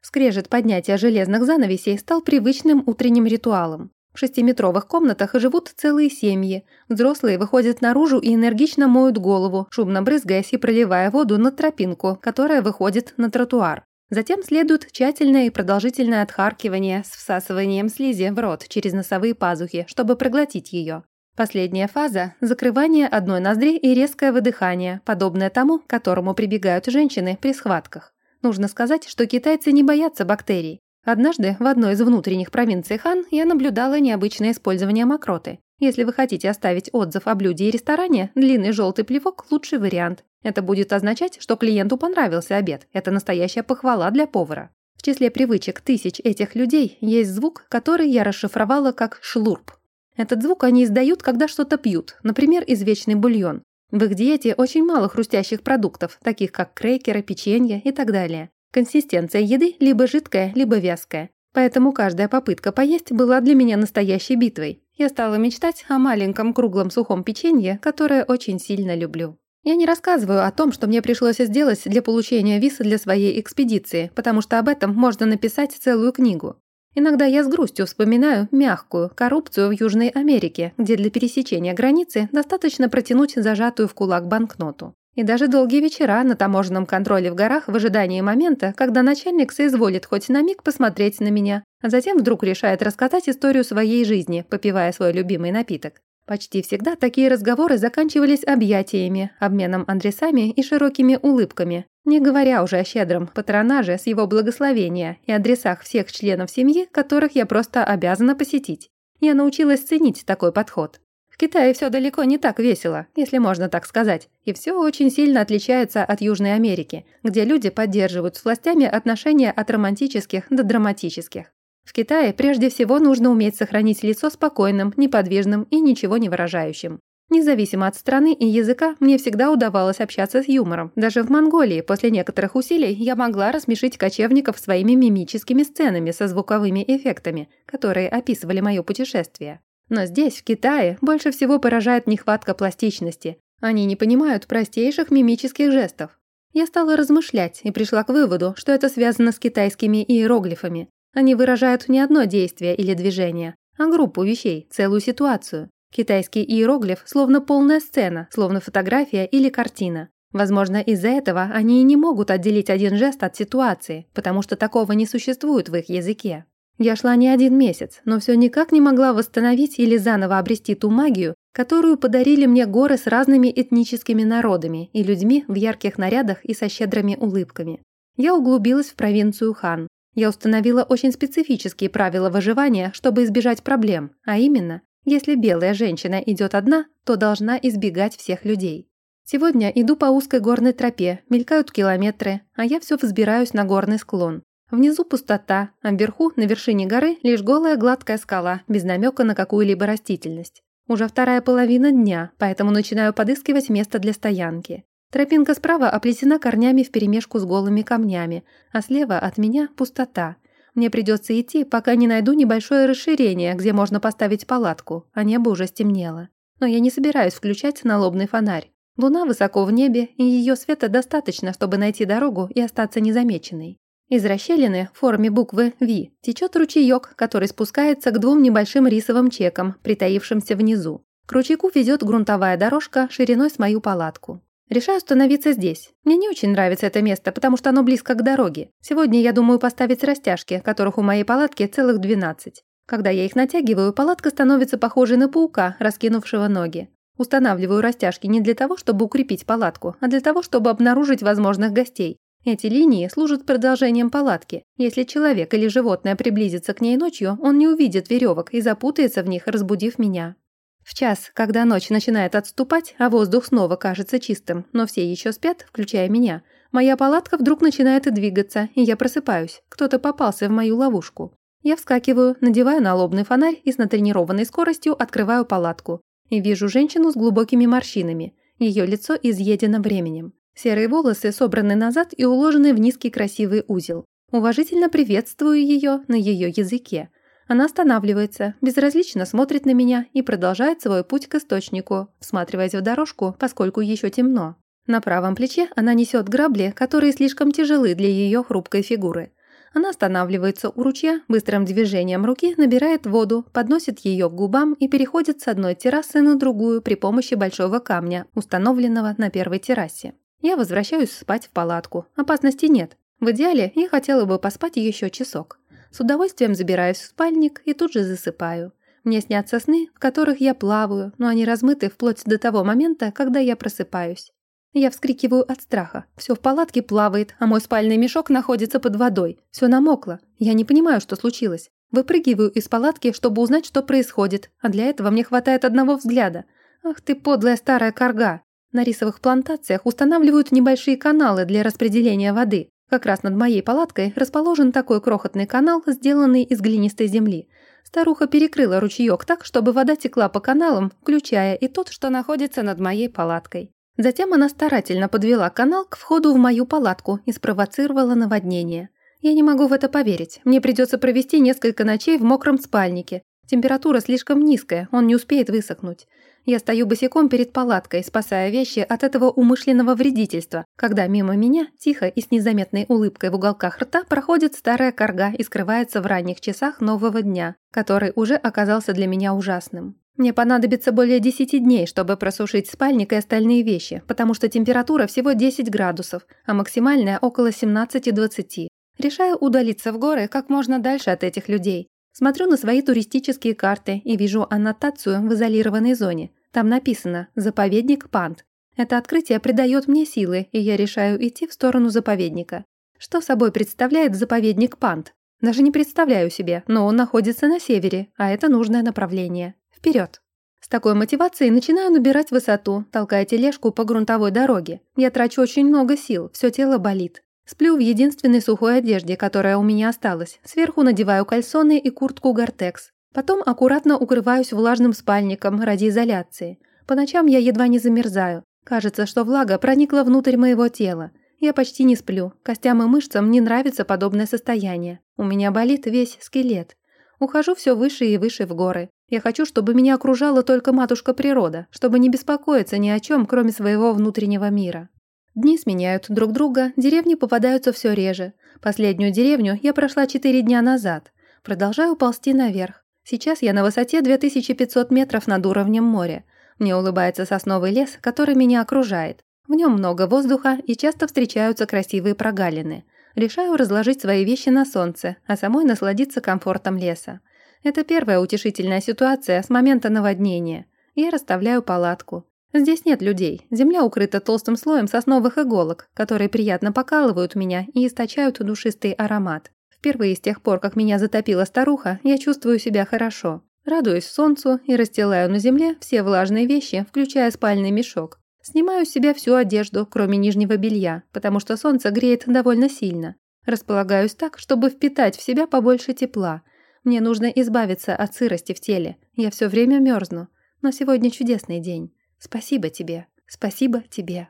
Скрежет поднятия железных занавесей стал привычным утренним ритуалом. В шестиметровых комнатах живут целые семьи. Взрослые выходят наружу и энергично моют голову, шумно брызгаясь и проливая воду на тропинку, которая выходит на тротуар. Затем следует тщательное и продолжительное отхаркивание с всасыванием слизи в рот через носовые пазухи, чтобы проглотить ее. Последняя фаза – закрывание одной ноздри и резкое выдыхание, подобное тому, к которому прибегают женщины при схватках. Нужно сказать, что китайцы не боятся бактерий. Однажды в одной из внутренних провинций Хан я наблюдала необычное использование мокроты. Если вы хотите оставить отзыв о блюде и ресторане, длинный желтый плевок – лучший вариант. Это будет означать, что клиенту понравился обед. Это настоящая похвала для повара. В числе привычек тысяч этих людей есть звук, который я расшифровала как «шлурп». Этот звук они издают, когда что-то пьют, например, извечный бульон. В их диете очень мало хрустящих продуктов, таких как крекеры, печенье и так далее. Консистенция еды либо жидкая, либо вязкая. Поэтому каждая попытка поесть была для меня настоящей битвой. Я стала мечтать о маленьком круглом сухом печенье, которое очень сильно люблю. Я не рассказываю о том, что мне пришлось сделать для получения визы для своей экспедиции, потому что об этом можно написать целую книгу. Иногда я с грустью вспоминаю мягкую коррупцию в Южной Америке, где для пересечения границы достаточно протянуть зажатую в кулак банкноту. И даже долгие вечера на таможенном контроле в горах в ожидании момента, когда начальник соизволит хоть на миг посмотреть на меня, а затем вдруг решает рассказать историю своей жизни, попивая свой любимый напиток. Почти всегда такие разговоры заканчивались объятиями, обменом адресами и широкими улыбками, не говоря уже о щедром патронаже с его благословения и адресах всех членов семьи, которых я просто обязана посетить. Я научилась ценить такой подход. В Китае все далеко не так весело, если можно так сказать, и все очень сильно отличается от Южной Америки, где люди поддерживают с властями отношения от романтических до драматических. В Китае прежде всего нужно уметь сохранить лицо спокойным, неподвижным и ничего не выражающим. Независимо от страны и языка, мне всегда удавалось общаться с юмором. Даже в Монголии после некоторых усилий я могла рассмешить кочевников своими мимическими сценами со звуковыми эффектами, которые описывали мое путешествие. Но здесь, в Китае, больше всего поражает нехватка пластичности. Они не понимают простейших мимических жестов. Я стала размышлять и пришла к выводу, что это связано с китайскими иероглифами. Они выражают не одно действие или движение, а группу вещей, целую ситуацию. Китайский иероглиф словно полная сцена, словно фотография или картина. Возможно, из-за этого они и не могут отделить один жест от ситуации, потому что такого не существует в их языке. Я шла не один месяц, но все никак не могла восстановить или заново обрести ту магию, которую подарили мне горы с разными этническими народами и людьми в ярких нарядах и со щедрыми улыбками. Я углубилась в провинцию Хан, я установила очень специфические правила выживания, чтобы избежать проблем, а именно, если белая женщина идет одна, то должна избегать всех людей. Сегодня иду по узкой горной тропе, мелькают километры, а я все взбираюсь на горный склон. Внизу пустота, а вверху, на вершине горы, лишь голая гладкая скала, без намека на какую-либо растительность. Уже вторая половина дня, поэтому начинаю подыскивать место для стоянки. Тропинка справа оплетена корнями вперемешку с голыми камнями, а слева от меня пустота. Мне придется идти, пока не найду небольшое расширение, где можно поставить палатку, а небо уже стемнело. Но я не собираюсь включать налобный фонарь. Луна высоко в небе, и ее света достаточно, чтобы найти дорогу и остаться незамеченной. Из расщелины в форме буквы V течет ручеек, который спускается к двум небольшим рисовым чекам, притаившимся внизу. К ручейку ведет грунтовая дорожка шириной с мою палатку. Решаю становиться здесь. Мне не очень нравится это место, потому что оно близко к дороге. Сегодня я думаю поставить растяжки, которых у моей палатки целых 12. Когда я их натягиваю, палатка становится похожей на паука, раскинувшего ноги. Устанавливаю растяжки не для того, чтобы укрепить палатку, а для того, чтобы обнаружить возможных гостей. Эти линии служат продолжением палатки. Если человек или животное приблизится к ней ночью, он не увидит веревок и запутается в них, разбудив меня. В час, когда ночь начинает отступать, а воздух снова кажется чистым, но все еще спят, включая меня, моя палатка вдруг начинает двигаться, и я просыпаюсь. Кто-то попался в мою ловушку. Я вскакиваю, надеваю налобный фонарь и с натренированной скоростью открываю палатку. И вижу женщину с глубокими морщинами. Ее лицо изъедено временем. Серые волосы собраны назад и уложены в низкий красивый узел. Уважительно приветствую ее на ее языке. Она останавливается, безразлично смотрит на меня и продолжает свой путь к источнику, всматриваясь в дорожку, поскольку еще темно. На правом плече она несет грабли, которые слишком тяжелы для ее хрупкой фигуры. Она останавливается у ручья, быстрым движением руки набирает воду, подносит ее к губам и переходит с одной террасы на другую при помощи большого камня, установленного на первой террасе. Я возвращаюсь спать в палатку. Опасности нет. В идеале я хотела бы поспать еще часок. С удовольствием забираюсь в спальник и тут же засыпаю. Мне снятся сны, в которых я плаваю, но они размыты вплоть до того момента, когда я просыпаюсь. Я вскрикиваю от страха. Все в палатке плавает, а мой спальный мешок находится под водой. Все намокло. Я не понимаю, что случилось. Выпрыгиваю из палатки, чтобы узнать, что происходит, а для этого мне хватает одного взгляда. Ах ты подлая старая корга. На рисовых плантациях устанавливают небольшие каналы для распределения воды. Как раз над моей палаткой расположен такой крохотный канал, сделанный из глинистой земли. Старуха перекрыла ручеек так, чтобы вода текла по каналам, включая и тот, что находится над моей палаткой. Затем она старательно подвела канал к входу в мою палатку и спровоцировала наводнение. Я не могу в это поверить. Мне придется провести несколько ночей в мокром спальнике. Температура слишком низкая, он не успеет высохнуть. Я стою босиком перед палаткой, спасая вещи от этого умышленного вредительства, когда мимо меня, тихо и с незаметной улыбкой в уголках рта, проходит старая корга и скрывается в ранних часах нового дня, который уже оказался для меня ужасным. Мне понадобится более 10 дней, чтобы просушить спальник и остальные вещи, потому что температура всего 10 градусов, а максимальная около 17-20. Решаю удалиться в горы как можно дальше от этих людей, Смотрю на свои туристические карты и вижу аннотацию в изолированной зоне. Там написано «Заповедник Пант». Это открытие придает мне силы, и я решаю идти в сторону заповедника. Что собой представляет заповедник Пант? Даже не представляю себе, но он находится на севере, а это нужное направление. Вперед! С такой мотивацией начинаю набирать высоту, толкая тележку по грунтовой дороге. Я трачу очень много сил, все тело болит. Сплю в единственной сухой одежде, которая у меня осталась. Сверху надеваю кальсоны и куртку Гортекс. Потом аккуратно укрываюсь влажным спальником ради изоляции. По ночам я едва не замерзаю. Кажется, что влага проникла внутрь моего тела. Я почти не сплю. Костям и мышцам не нравится подобное состояние. У меня болит весь скелет. Ухожу все выше и выше в горы. Я хочу, чтобы меня окружала только матушка природа, чтобы не беспокоиться ни о чем, кроме своего внутреннего мира. Дни сменяют друг друга, деревни попадаются все реже. Последнюю деревню я прошла 4 дня назад. Продолжаю ползти наверх. Сейчас я на высоте 2500 метров над уровнем моря. Мне улыбается сосновый лес, который меня окружает. В нем много воздуха и часто встречаются красивые прогалины. Решаю разложить свои вещи на солнце, а самой насладиться комфортом леса. Это первая утешительная ситуация с момента наводнения. Я расставляю палатку. Здесь нет людей. Земля укрыта толстым слоем сосновых иголок, которые приятно покалывают меня и источают душистый аромат. Впервые с тех пор, как меня затопила старуха, я чувствую себя хорошо. Радуюсь солнцу и расстилаю на земле все влажные вещи, включая спальный мешок. Снимаю с себя всю одежду, кроме нижнего белья, потому что солнце греет довольно сильно. Располагаюсь так, чтобы впитать в себя побольше тепла. Мне нужно избавиться от сырости в теле. Я все время мерзну. Но сегодня чудесный день. Спасибо тебе, спасибо тебе.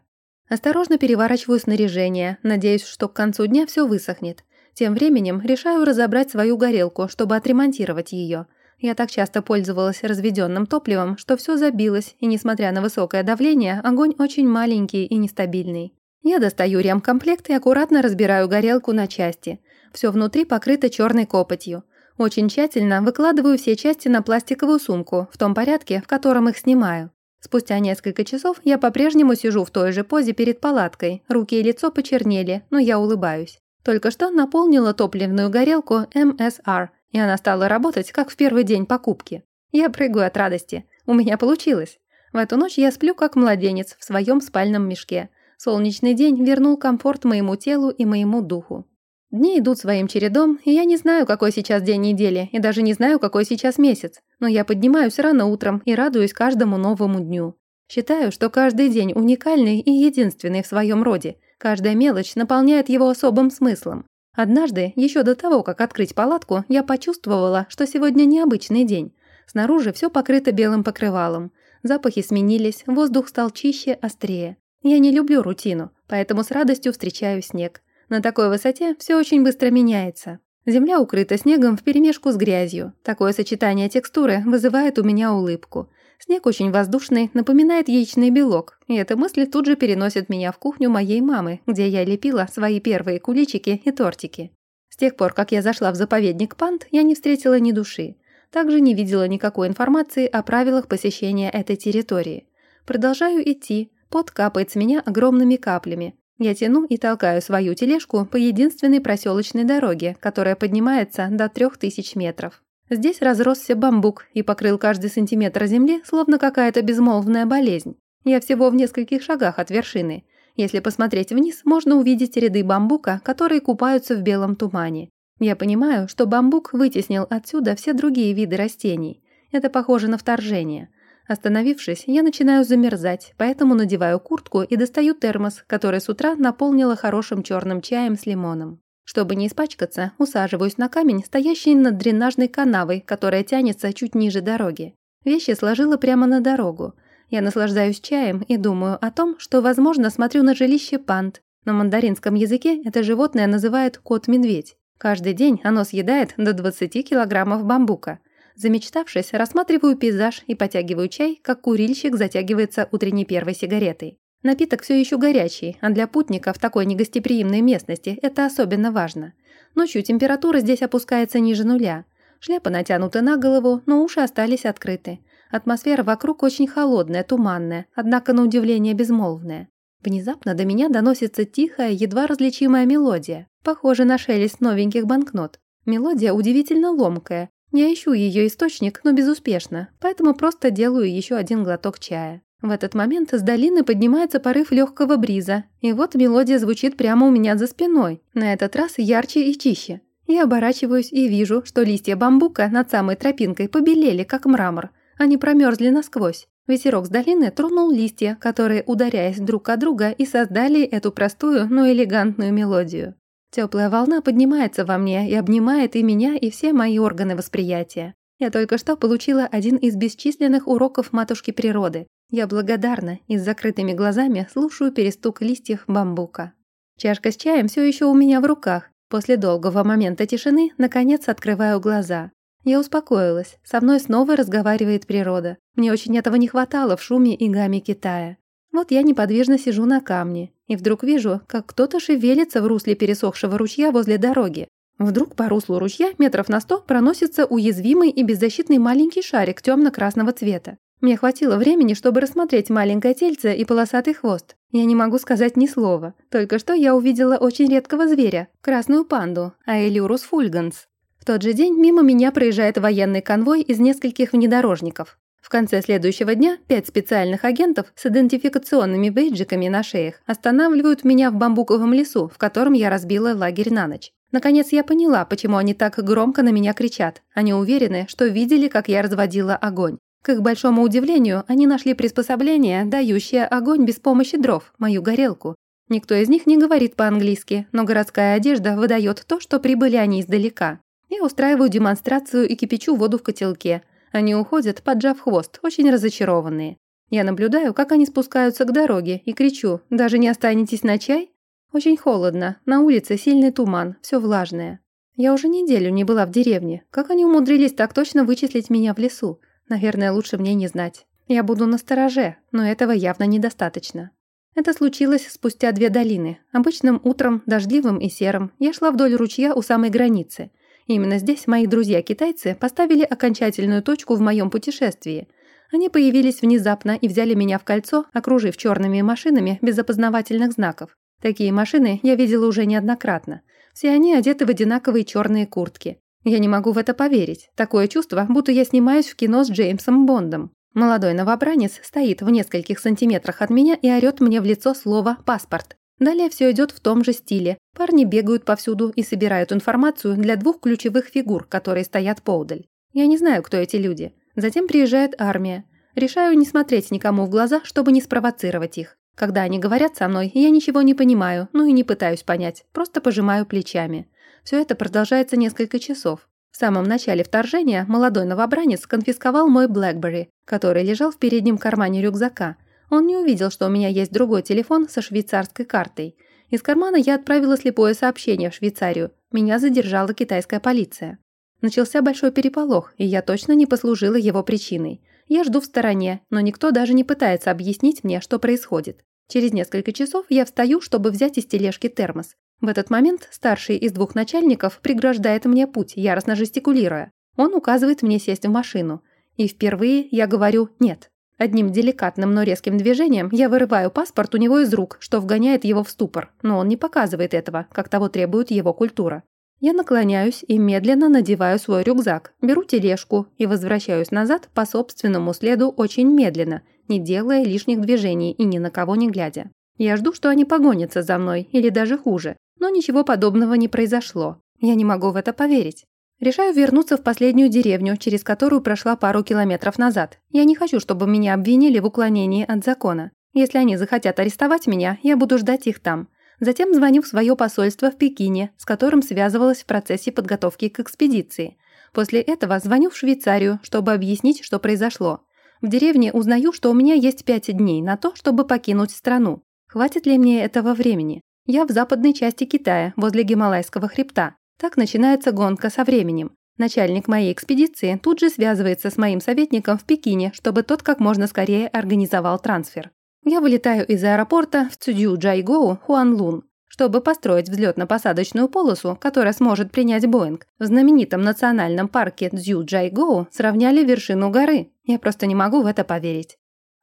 Осторожно переворачиваю снаряжение, надеюсь, что к концу дня все высохнет. Тем временем решаю разобрать свою горелку, чтобы отремонтировать ее. Я так часто пользовалась разведенным топливом, что все забилось, и несмотря на высокое давление, огонь очень маленький и нестабильный. Я достаю ремкомплект и аккуратно разбираю горелку на части. Все внутри покрыто черной копотью. Очень тщательно выкладываю все части на пластиковую сумку, в том порядке, в котором их снимаю. Спустя несколько часов я по-прежнему сижу в той же позе перед палаткой, руки и лицо почернели, но я улыбаюсь. Только что наполнила топливную горелку MSR, и она стала работать, как в первый день покупки. Я прыгаю от радости. У меня получилось. В эту ночь я сплю как младенец в своем спальном мешке. Солнечный день вернул комфорт моему телу и моему духу. Дни идут своим чередом, и я не знаю, какой сейчас день недели, и даже не знаю, какой сейчас месяц. Но я поднимаюсь рано утром и радуюсь каждому новому дню. Считаю, что каждый день уникальный и единственный в своем роде. Каждая мелочь наполняет его особым смыслом. Однажды, еще до того, как открыть палатку, я почувствовала, что сегодня необычный день. Снаружи все покрыто белым покрывалом. Запахи сменились, воздух стал чище, острее. Я не люблю рутину, поэтому с радостью встречаю снег. На такой высоте все очень быстро меняется. Земля укрыта снегом вперемешку с грязью. Такое сочетание текстуры вызывает у меня улыбку. Снег очень воздушный, напоминает яичный белок, и эта мысль тут же переносит меня в кухню моей мамы, где я лепила свои первые куличики и тортики. С тех пор, как я зашла в заповедник Пант, я не встретила ни души. Также не видела никакой информации о правилах посещения этой территории. Продолжаю идти, пот капает с меня огромными каплями, я тяну и толкаю свою тележку по единственной проселочной дороге, которая поднимается до трех тысяч метров. Здесь разросся бамбук и покрыл каждый сантиметр земли, словно какая-то безмолвная болезнь. Я всего в нескольких шагах от вершины. Если посмотреть вниз, можно увидеть ряды бамбука, которые купаются в белом тумане. Я понимаю, что бамбук вытеснил отсюда все другие виды растений. Это похоже на вторжение. Остановившись, я начинаю замерзать, поэтому надеваю куртку и достаю термос, который с утра наполнила хорошим черным чаем с лимоном. Чтобы не испачкаться, усаживаюсь на камень, стоящий над дренажной канавой, которая тянется чуть ниже дороги. Вещи сложила прямо на дорогу. Я наслаждаюсь чаем и думаю о том, что, возможно, смотрю на жилище панд. На мандаринском языке это животное называют кот-медведь. Каждый день оно съедает до 20 килограммов бамбука. Замечтавшись, рассматриваю пейзаж и потягиваю чай, как курильщик затягивается утренней первой сигаретой. Напиток все еще горячий, а для путника в такой негостеприимной местности это особенно важно. Ночью температура здесь опускается ниже нуля. Шляпа натянута на голову, но уши остались открыты. Атмосфера вокруг очень холодная, туманная, однако на удивление безмолвная. Внезапно до меня доносится тихая, едва различимая мелодия, похожая на шелест новеньких банкнот. Мелодия удивительно ломкая, я ищу ее источник, но безуспешно, поэтому просто делаю еще один глоток чая. В этот момент с долины поднимается порыв легкого бриза, и вот мелодия звучит прямо у меня за спиной, на этот раз ярче и чище. Я оборачиваюсь и вижу, что листья бамбука над самой тропинкой побелели, как мрамор. Они промерзли насквозь. Ветерок с долины тронул листья, которые, ударяясь друг от друга, и создали эту простую, но элегантную мелодию. Теплая волна поднимается во мне и обнимает и меня, и все мои органы восприятия. Я только что получила один из бесчисленных уроков матушки природы. Я благодарна и с закрытыми глазами слушаю перестук листьев бамбука. Чашка с чаем все еще у меня в руках. После долгого момента тишины, наконец, открываю глаза. Я успокоилась. Со мной снова разговаривает природа. Мне очень этого не хватало в шуме и гамме Китая. Вот я неподвижно сижу на камне, и вдруг вижу, как кто-то шевелится в русле пересохшего ручья возле дороги. Вдруг по руслу ручья метров на сто проносится уязвимый и беззащитный маленький шарик темно-красного цвета. Мне хватило времени, чтобы рассмотреть маленькое тельце и полосатый хвост. Я не могу сказать ни слова. Только что я увидела очень редкого зверя – красную панду, Аэлюрус фульганс. В тот же день мимо меня проезжает военный конвой из нескольких внедорожников. В конце следующего дня пять специальных агентов с идентификационными бейджиками на шеях останавливают меня в бамбуковом лесу, в котором я разбила лагерь на ночь. Наконец я поняла, почему они так громко на меня кричат. Они уверены, что видели, как я разводила огонь. К их большому удивлению, они нашли приспособление, дающее огонь без помощи дров, мою горелку. Никто из них не говорит по-английски, но городская одежда выдает то, что прибыли они издалека. Я устраиваю демонстрацию и кипячу воду в котелке – они уходят, поджав хвост, очень разочарованные. Я наблюдаю, как они спускаются к дороге, и кричу «Даже не останетесь на чай?» Очень холодно, на улице сильный туман, все влажное. Я уже неделю не была в деревне. Как они умудрились так точно вычислить меня в лесу? Наверное, лучше мне не знать. Я буду на стороже, но этого явно недостаточно. Это случилось спустя две долины. Обычным утром, дождливым и серым, я шла вдоль ручья у самой границы – Именно здесь мои друзья-китайцы поставили окончательную точку в моем путешествии. Они появились внезапно и взяли меня в кольцо, окружив черными машинами без опознавательных знаков. Такие машины я видела уже неоднократно. Все они одеты в одинаковые черные куртки. Я не могу в это поверить. Такое чувство, будто я снимаюсь в кино с Джеймсом Бондом. Молодой новобранец стоит в нескольких сантиметрах от меня и орёт мне в лицо слово «паспорт». Далее все идет в том же стиле. Парни бегают повсюду и собирают информацию для двух ключевых фигур, которые стоят поудаль. Я не знаю, кто эти люди. Затем приезжает армия. Решаю не смотреть никому в глаза, чтобы не спровоцировать их. Когда они говорят со мной, я ничего не понимаю, ну и не пытаюсь понять, просто пожимаю плечами. Все это продолжается несколько часов. В самом начале вторжения молодой новобранец конфисковал мой BlackBerry, который лежал в переднем кармане рюкзака. Он не увидел, что у меня есть другой телефон со швейцарской картой. Из кармана я отправила слепое сообщение в Швейцарию. Меня задержала китайская полиция. Начался большой переполох, и я точно не послужила его причиной. Я жду в стороне, но никто даже не пытается объяснить мне, что происходит. Через несколько часов я встаю, чтобы взять из тележки термос. В этот момент старший из двух начальников преграждает мне путь, яростно жестикулируя. Он указывает мне сесть в машину. И впервые я говорю «нет». Одним деликатным, но резким движением я вырываю паспорт у него из рук, что вгоняет его в ступор, но он не показывает этого, как того требует его культура. Я наклоняюсь и медленно надеваю свой рюкзак, беру тележку и возвращаюсь назад по собственному следу очень медленно, не делая лишних движений и ни на кого не глядя. Я жду, что они погонятся за мной, или даже хуже, но ничего подобного не произошло. Я не могу в это поверить. Решаю вернуться в последнюю деревню, через которую прошла пару километров назад. Я не хочу, чтобы меня обвинили в уклонении от закона. Если они захотят арестовать меня, я буду ждать их там. Затем звоню в свое посольство в Пекине, с которым связывалась в процессе подготовки к экспедиции. После этого звоню в Швейцарию, чтобы объяснить, что произошло. В деревне узнаю, что у меня есть пять дней на то, чтобы покинуть страну. Хватит ли мне этого времени? Я в западной части Китая, возле Гималайского хребта. Так начинается гонка со временем. Начальник моей экспедиции тут же связывается с моим советником в Пекине, чтобы тот как можно скорее организовал трансфер. Я вылетаю из аэропорта в Цзючжайгоу-Хуанлун, чтобы построить взлетно-посадочную полосу, которая сможет принять Боинг. В знаменитом национальном парке Цзючжайгоу сравняли вершину горы. Я просто не могу в это поверить.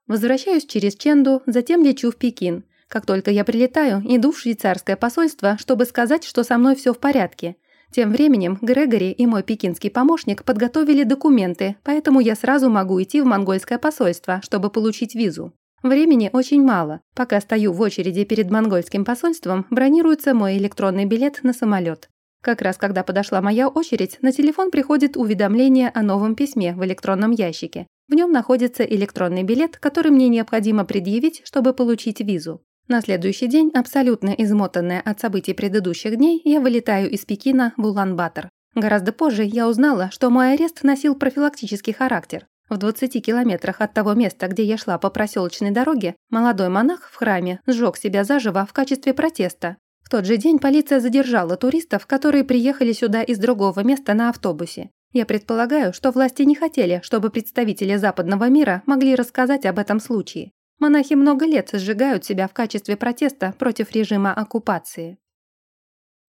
Возвращаюсь через Чэнду, затем лечу в Пекин. Как только я прилетаю, иду в швейцарское посольство, чтобы сказать, что со мной все в порядке. Тем временем Грегори и мой пекинский помощник подготовили документы, поэтому я сразу могу идти в монгольское посольство, чтобы получить визу. Времени очень мало. Пока стою в очереди перед монгольским посольством, бронируется мой электронный билет на самолет. Как раз когда подошла моя очередь, на телефон приходит уведомление о новом письме в электронном ящике. В нем находится электронный билет, который мне необходимо предъявить, чтобы получить визу. На следующий день, абсолютно измотанная от событий предыдущих дней, я вылетаю из Пекина в Улан-Батор. Гораздо позже я узнала, что мой арест носил профилактический характер. В 20 километрах от того места, где я шла по проселочной дороге, молодой монах в храме сжег себя заживо в качестве протеста. В тот же день полиция задержала туристов, которые приехали сюда из другого места на автобусе. Я предполагаю, что власти не хотели, чтобы представители западного мира могли рассказать об этом случае. Монахи много лет сжигают себя в качестве протеста против режима оккупации.